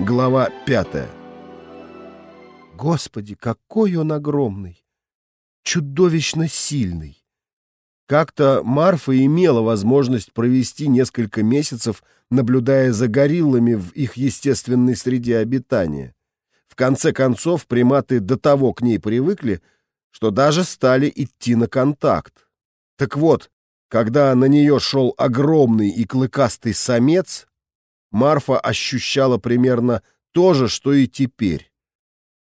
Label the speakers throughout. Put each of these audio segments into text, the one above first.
Speaker 1: Глава пятая.
Speaker 2: Господи, какой он огромный! Чудовищно сильный!
Speaker 1: Как-то Марфа имела возможность провести несколько месяцев, наблюдая за гориллами в их естественной среде обитания. В конце концов, приматы до того к ней привыкли, что даже стали идти на контакт. Так вот, когда на нее шел огромный и клыкастый самец, Марфа ощущала примерно то же, что и теперь.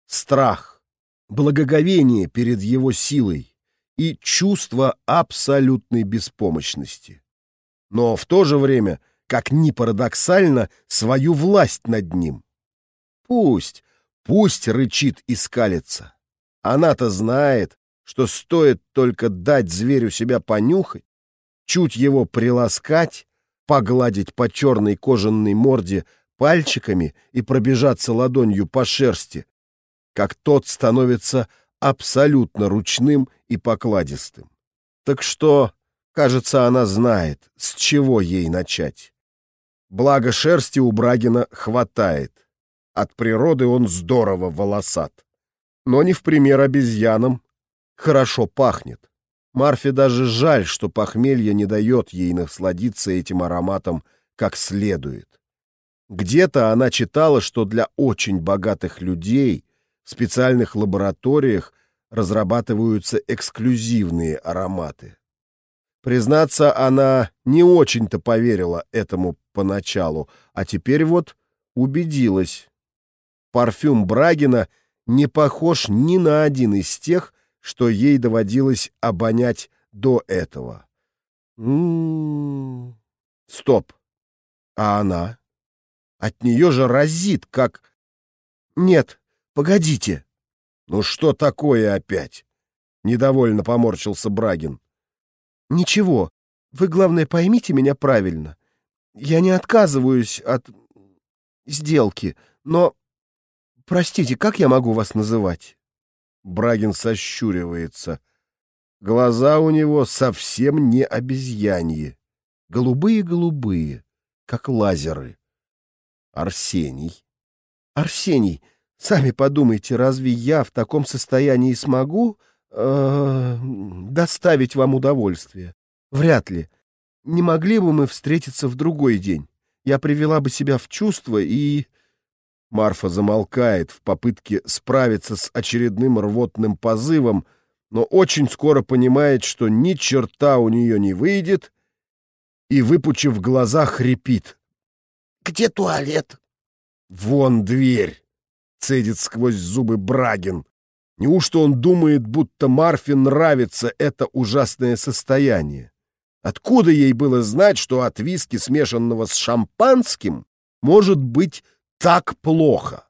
Speaker 1: Страх, благоговение перед его силой и чувство абсолютной беспомощности. Но в то же время, как ни парадоксально, свою власть над ним. Пусть, пусть рычит и скалится. Она-то знает, что стоит только дать зверю себя понюхать, чуть его приласкать, погладить по черной кожаной морде пальчиками и пробежаться ладонью по шерсти, как тот становится абсолютно ручным и покладистым. Так что, кажется, она знает, с чего ей начать. Благо шерсти у Брагина хватает. От природы он здорово волосат. Но не в пример обезьянам. Хорошо пахнет. Марфе даже жаль, что похмелье не дает ей насладиться этим ароматом как следует. Где-то она читала, что для очень богатых людей в специальных лабораториях разрабатываются эксклюзивные ароматы. Признаться, она не очень-то поверила этому поначалу, а теперь вот убедилась. Парфюм Брагина не похож ни на один из тех, что ей доводилось обонять до этого. М -м -м. Стоп. А она? От нее же разит, как... Нет, погодите. Ну что такое опять? Недовольно поморщился Брагин. Ничего. Вы, главное, поймите меня правильно. Я не отказываюсь от сделки, но... Простите, как я могу вас называть? Брагин сощуривается. Глаза у него совсем не обезьяньи. Голубые-голубые, как лазеры. Арсений. Арсений, сами подумайте, разве я в таком состоянии смогу э, доставить вам удовольствие? Вряд ли. Не могли бы мы встретиться в другой день? Я привела бы себя в чувство и... Марфа замолкает в попытке справиться с очередным рвотным позывом, но очень скоро понимает, что ни черта у нее не выйдет, и, выпучив глаза, хрипит. «Где туалет?» «Вон дверь!» — цедит сквозь зубы Брагин. Неужто он думает, будто Марфе нравится это ужасное состояние? Откуда ей было знать, что от виски, смешанного с шампанским, может быть так плохо.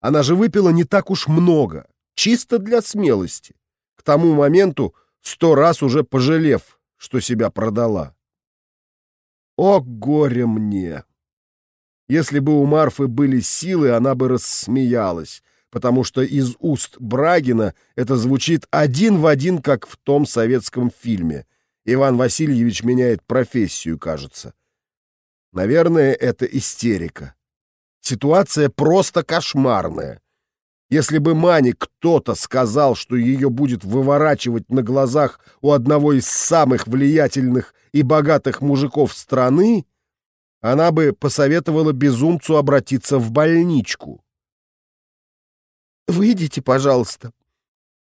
Speaker 1: Она же выпила не так уж много, чисто для смелости. К тому моменту сто раз уже пожалев, что себя продала. О, горе мне! Если бы у Марфы были силы, она бы рассмеялась, потому что из уст Брагина это звучит один в один, как в том советском фильме. Иван Васильевич меняет профессию, кажется. Наверное, это истерика. Ситуация просто кошмарная. Если бы Мане кто-то сказал, что ее будет выворачивать на глазах у одного из самых влиятельных и богатых мужиков страны, она бы посоветовала безумцу обратиться в больничку. «Выйдите, пожалуйста.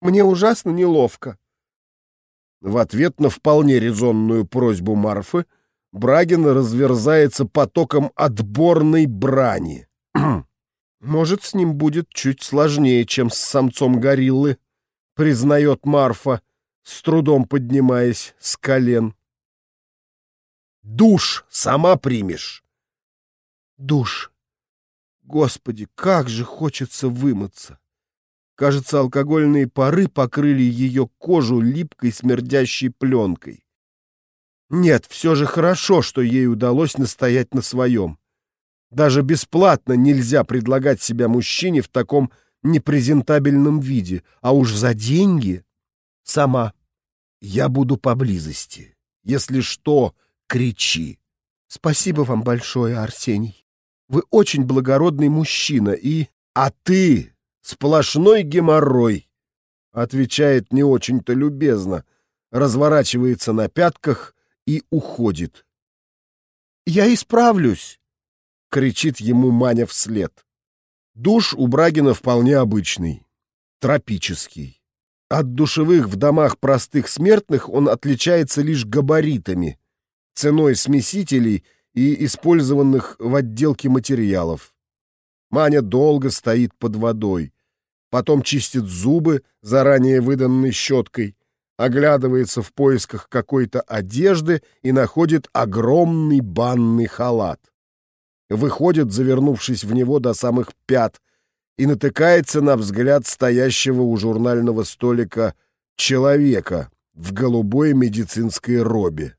Speaker 1: Мне ужасно неловко». В ответ на вполне резонную просьбу Марфы Брагин разверзается потоком отборной брани. «Может, с ним будет чуть сложнее, чем с самцом гориллы», — признает Марфа, с трудом поднимаясь с колен. «Душ сама примешь?» «Душ. Господи, как же хочется вымыться!» Кажется, алкогольные пары покрыли ее кожу липкой смердящей пленкой. Нет, все же хорошо, что ей удалось настоять на своем. Даже бесплатно нельзя предлагать себя мужчине в таком непрезентабельном виде, а уж за деньги сама. Я буду поблизости. Если что, кричи. Спасибо вам большое, Арсений.
Speaker 2: Вы очень благородный мужчина и...
Speaker 1: А ты сплошной геморрой, отвечает не очень-то любезно, разворачивается на пятках и уходит.
Speaker 2: Я исправлюсь,
Speaker 1: кричит ему Маня вслед. Душ у Брагина вполне обычный, тропический. От душевых в домах простых смертных он отличается лишь габаритами, ценой смесителей и использованных в отделке материалов. Маня долго стоит под водой, потом чистит зубы, заранее выданной щеткой, оглядывается в поисках какой-то одежды и находит огромный банный халат. Выходит, завернувшись в него до самых пят, и натыкается на взгляд стоящего у журнального столика человека в голубой медицинской робе.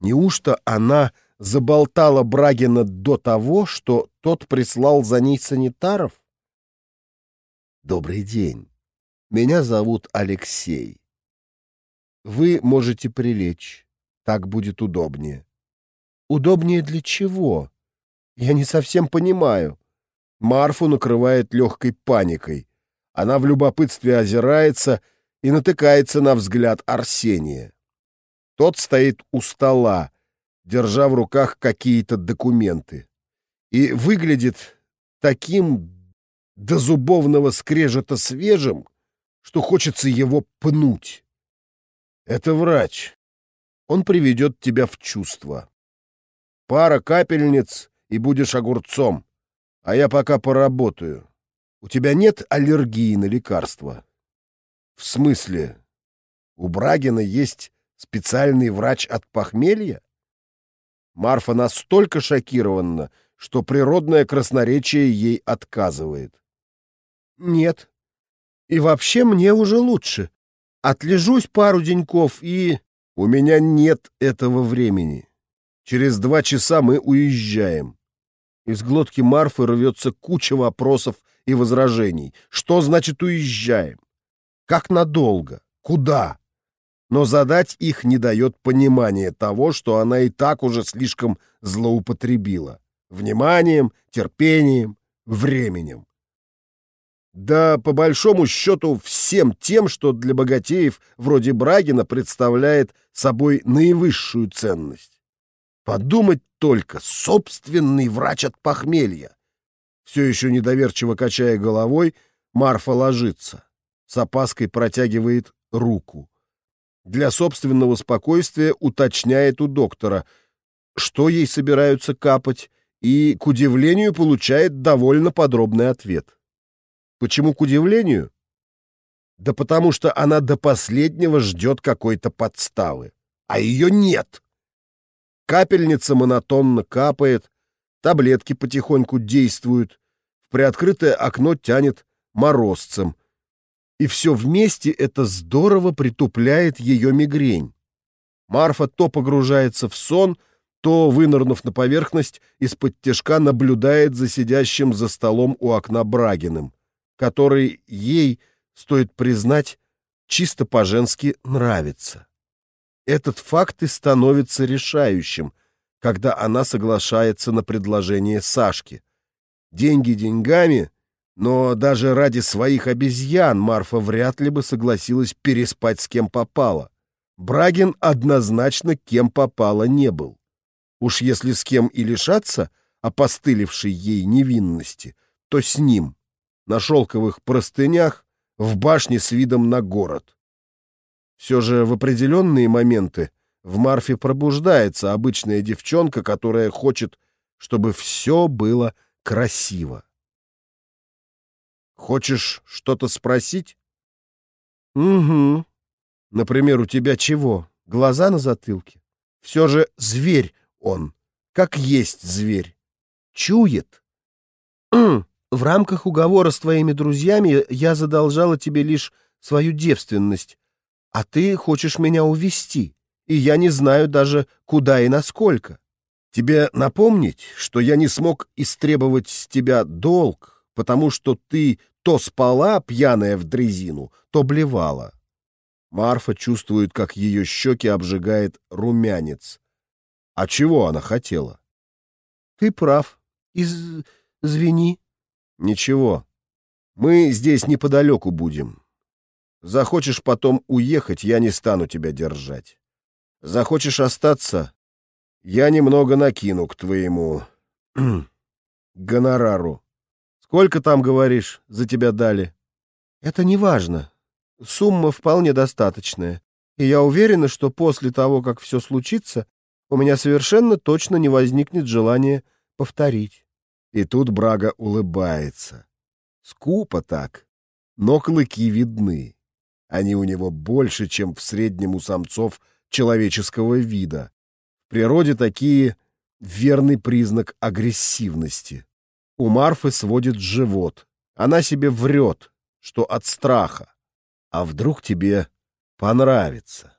Speaker 1: Неужто она заболтала Брагина до того, что тот прислал за ней санитаров? Добрый день. Меня зовут Алексей. Вы можете прилечь. Так будет удобнее. Удобнее для чего? Я не совсем понимаю. Марфу накрывает легкой паникой. Она в любопытстве озирается и натыкается на взгляд Арсения. Тот стоит у стола, держа в руках какие-то документы. И выглядит таким до зубовного скрежета свежим, что хочется его пнуть. Это врач. Он приведет тебя в чувство. Пара капельниц, и будешь огурцом. А я пока поработаю. У тебя нет аллергии на лекарства? В смысле? У Брагина есть специальный врач от похмелья? Марфа настолько шокирована, что природное красноречие ей отказывает. Нет. И вообще мне уже лучше. Отлежусь пару деньков и... У меня нет этого времени. Через два часа мы уезжаем. Из глотки Марфы рвется куча вопросов и возражений. Что значит уезжаем? Как надолго? Куда? Но задать их не дает понимания того, что она и так уже слишком злоупотребила. Вниманием, терпением, временем. Да, по большому счету, всем тем, что для богатеев вроде Брагина представляет собой наивысшую ценность. Подумать только, собственный врач от похмелья. Все еще недоверчиво качая головой, Марфа ложится. С опаской протягивает руку. Для собственного спокойствия уточняет у доктора, что ей собираются капать, и, к удивлению, получает довольно подробный ответ. Почему к удивлению? Да потому что она до последнего ждет какой-то подставы. А ее нет. Капельница монотонно капает, таблетки потихоньку действуют, в приоткрытое окно тянет морозцем. И все вместе это здорово притупляет ее мигрень. Марфа то погружается в сон, то, вынырнув на поверхность, из-под тяжка наблюдает за сидящим за столом у окна Брагиным который ей, стоит признать, чисто по-женски нравится. Этот факт и становится решающим, когда она соглашается на предложение Сашки. Деньги деньгами, но даже ради своих обезьян Марфа вряд ли бы согласилась переспать с кем попало. Брагин однозначно кем попало не был. Уж если с кем и лишаться опостылевшей ей невинности, то с ним на шелковых простынях в башне с видом на город. Все же в определенные моменты в Марфе пробуждается обычная девчонка, которая хочет, чтобы все было красиво. Хочешь что-то спросить? Угу. Например, у тебя чего? Глаза на затылке? Все же зверь он, как есть зверь. Чует. В рамках уговора с твоими друзьями я задолжала тебе лишь свою девственность, а ты хочешь меня увести, и я не знаю даже, куда и насколько. Тебе напомнить, что я не смог истребовать с тебя долг, потому что ты то спала, пьяная в дрезину, то блевала. Марфа чувствует, как ее щеки обжигает румянец. А чего она хотела? Ты прав,
Speaker 2: Из... Извини.
Speaker 1: Ничего. Мы здесь неподалеку будем. Захочешь потом уехать, я не стану тебя держать. Захочешь остаться, я немного накину к твоему гонорару. Сколько там, говоришь, за тебя дали?
Speaker 2: Это не важно. Сумма вполне достаточная. И я уверена, что после того, как все случится, у меня совершенно точно не возникнет желания повторить.
Speaker 1: И тут Брага улыбается. Скупо так, но клыки видны. Они у него больше, чем в среднем у самцов человеческого вида. В природе такие — верный признак агрессивности. У Марфы сводит живот. Она себе врет, что от страха. А вдруг тебе понравится?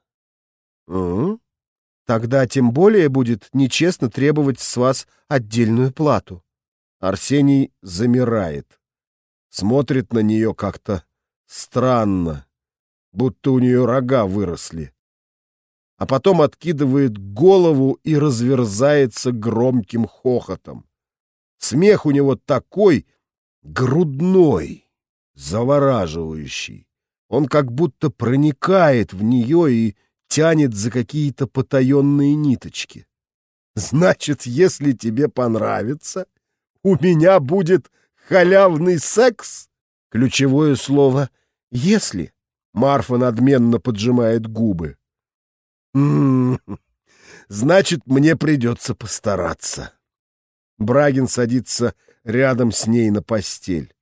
Speaker 2: Угу. Тогда тем более будет нечестно требовать с вас отдельную плату.
Speaker 1: Арсений замирает. Смотрит на нее как-то странно, будто у нее рога выросли. А потом откидывает голову и разверзается громким хохотом. Смех у него такой грудной, завораживающий. Он как будто проникает в нее и тянет за какие-то потаенные ниточки. Значит, если тебе понравится, у меня будет халявный секс? Ключевое слово «если». Марфа надменно поджимает губы. М -м -м, значит, мне придется постараться. Брагин садится рядом с ней на постель.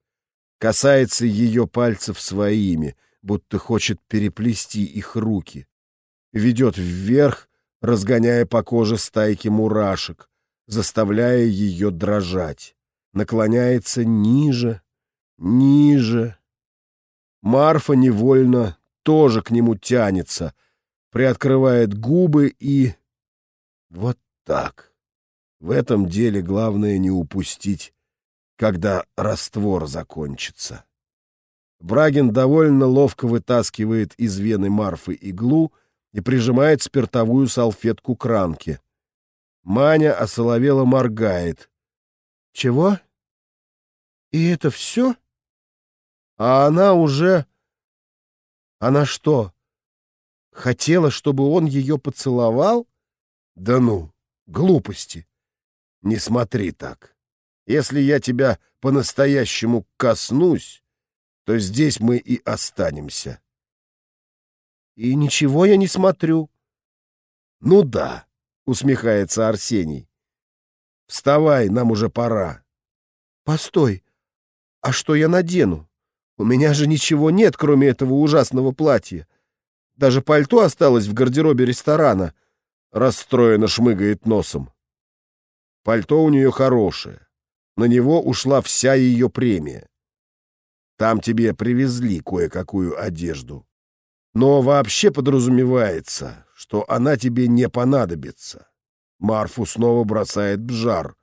Speaker 1: Касается ее пальцев своими, будто хочет переплести их руки. Ведет вверх, разгоняя по коже стайки мурашек, заставляя ее дрожать. Наклоняется ниже, ниже. Марфа невольно тоже к нему тянется, приоткрывает губы и... Вот так. В этом деле главное не упустить, когда раствор закончится. Брагин довольно ловко вытаскивает из вены Марфы иглу и прижимает спиртовую салфетку к ранке. Маня осоловела моргает.
Speaker 2: «Чего? И это все?»
Speaker 1: А она уже...
Speaker 2: Она что, хотела, чтобы он ее поцеловал?
Speaker 1: Да ну, глупости. Не смотри так. Если я тебя по-настоящему коснусь, то здесь мы и останемся.
Speaker 2: И ничего я не смотрю.
Speaker 1: Ну да, усмехается Арсений. Вставай, нам уже пора.
Speaker 2: Постой, а что я надену? У меня же ничего нет, кроме этого ужасного платья. Даже пальто осталось в гардеробе ресторана.
Speaker 1: Расстроенно шмыгает носом. Пальто у нее хорошее. На него ушла вся ее премия. Там тебе привезли кое-какую одежду. Но вообще подразумевается, что она тебе не понадобится. Марфу снова бросает в жар.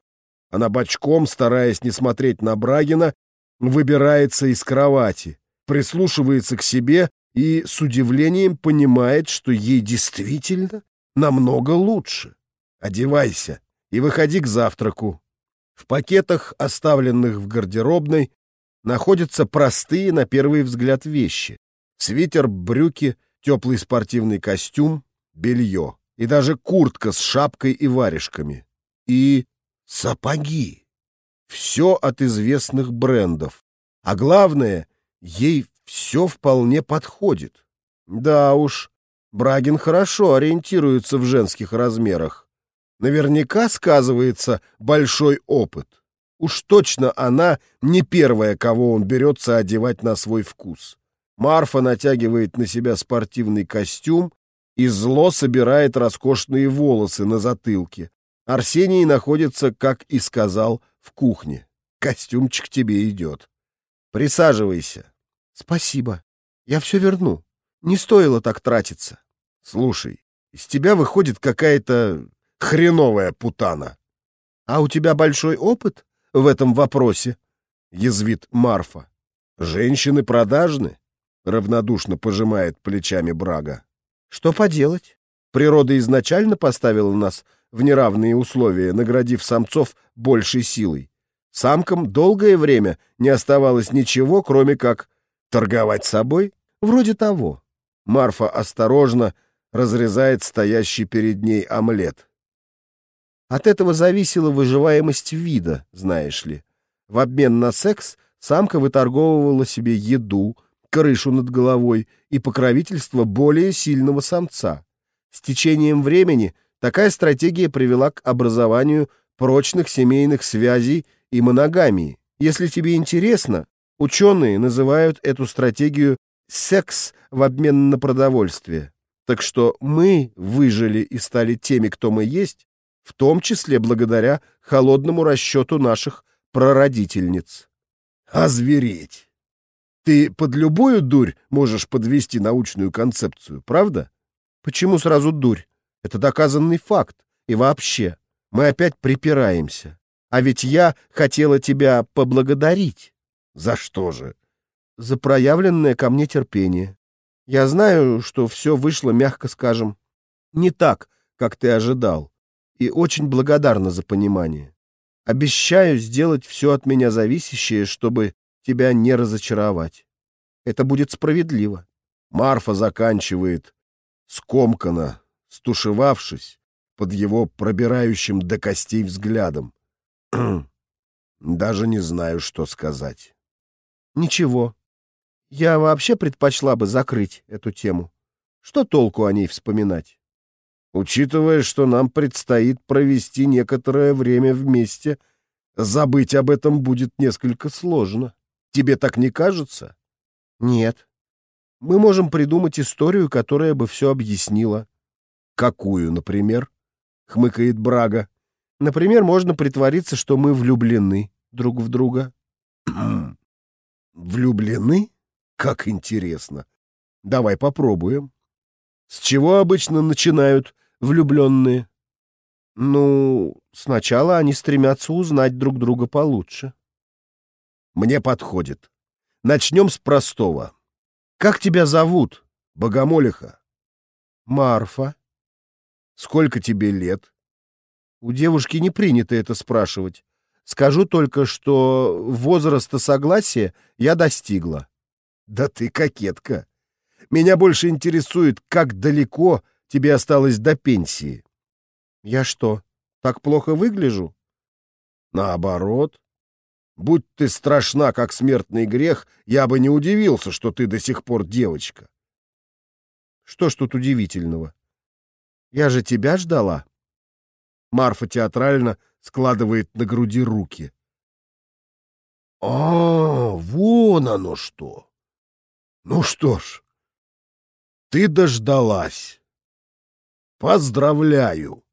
Speaker 1: Она бочком, стараясь не смотреть на Брагина, выбирается из кровати, прислушивается к себе и с удивлением понимает, что ей действительно намного лучше. Одевайся и выходи к завтраку. В пакетах, оставленных в гардеробной, находятся простые на первый взгляд вещи. Свитер, брюки, теплый спортивный костюм, белье и даже куртка с шапкой и варежками. И сапоги. Все от известных брендов. А главное, ей все вполне подходит. Да уж, Брагин хорошо ориентируется в женских размерах. Наверняка сказывается большой опыт. Уж точно она не первая, кого он берется одевать на свой вкус. Марфа натягивает на себя спортивный костюм и зло собирает роскошные волосы на затылке. Арсений находится, как и сказал, в кухне. Костюмчик тебе идет. Присаживайся.
Speaker 2: Спасибо. Я все верну. Не стоило так тратиться.
Speaker 1: Слушай, из тебя выходит какая-то хреновая путана.
Speaker 2: А у тебя большой опыт в этом вопросе?
Speaker 1: Язвит Марфа. Женщины продажны? Равнодушно пожимает плечами Брага.
Speaker 2: Что поделать? Природа изначально поставила нас в неравные условия, наградив самцов большей силой.
Speaker 1: Самкам долгое время не оставалось ничего, кроме как торговать собой? Вроде того. Марфа осторожно разрезает стоящий перед ней омлет. От этого зависела выживаемость вида, знаешь ли. В обмен на секс самка выторговывала себе еду, крышу над головой и покровительство более сильного самца. С течением времени такая стратегия привела к образованию прочных семейных связей и моногамии. Если тебе интересно, ученые называют эту стратегию «секс в обмен на продовольствие». Так что мы выжили и стали теми, кто мы есть, в том числе благодаря холодному расчету наших прародительниц. Озвереть! Ты под любую дурь можешь подвести научную концепцию, правда? Почему сразу дурь? Это доказанный факт. И вообще, мы опять припираемся. А ведь я хотела тебя поблагодарить. За что же? За проявленное ко мне терпение. Я знаю, что все вышло, мягко скажем, не так, как ты ожидал, и очень благодарна за понимание. Обещаю сделать все от меня зависящее, чтобы тебя не разочаровать. Это будет справедливо. Марфа заканчивает, скомканно, стушевавшись под его пробирающим до костей взглядом. Даже не знаю, что сказать. Ничего. Я вообще предпочла бы закрыть эту тему. Что толку о ней вспоминать? Учитывая, что нам предстоит провести некоторое время вместе, забыть об этом будет несколько сложно. Тебе так не кажется? Нет. Мы можем придумать историю, которая бы все объяснила. Какую, например? Хмыкает Брага. Например, можно притвориться, что мы влюблены друг в друга. Влюблены? Как интересно. Давай попробуем. С чего обычно начинают влюбленные? Ну, сначала они стремятся узнать друг друга получше. Мне подходит. Начнем с простого. Как тебя зовут, Богомолиха? Марфа. Сколько тебе лет? У девушки не принято это спрашивать. Скажу только, что возраста согласия я достигла. Да ты кокетка. Меня больше интересует, как далеко тебе осталось до пенсии. Я что, так плохо выгляжу? Наоборот. Будь ты страшна, как смертный грех, я бы не удивился, что ты до сих пор девочка. Что ж тут удивительного? Я же тебя ждала. Марфа театрально складывает на груди руки. А, вон оно что. Ну что ж, ты дождалась. Поздравляю.